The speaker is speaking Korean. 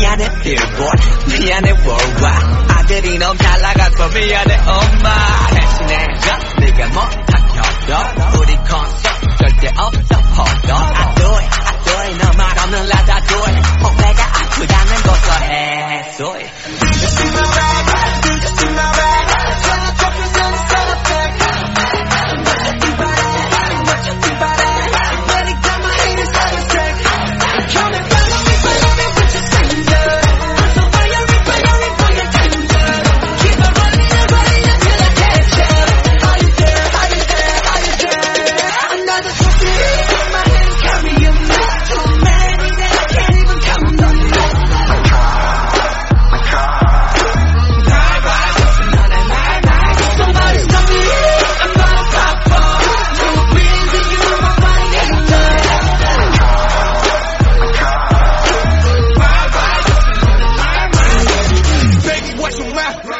미안해 빌보드 미안해 월와. 아들이 너무 잘 나가서 미안해 엄마. 대신에 네가 뭐 못다켜도 우리 콘서트 절대 없어 허도 I do it I do it 너말 없는 라다 do it 어깨가 아프다는 것도 해소해. Black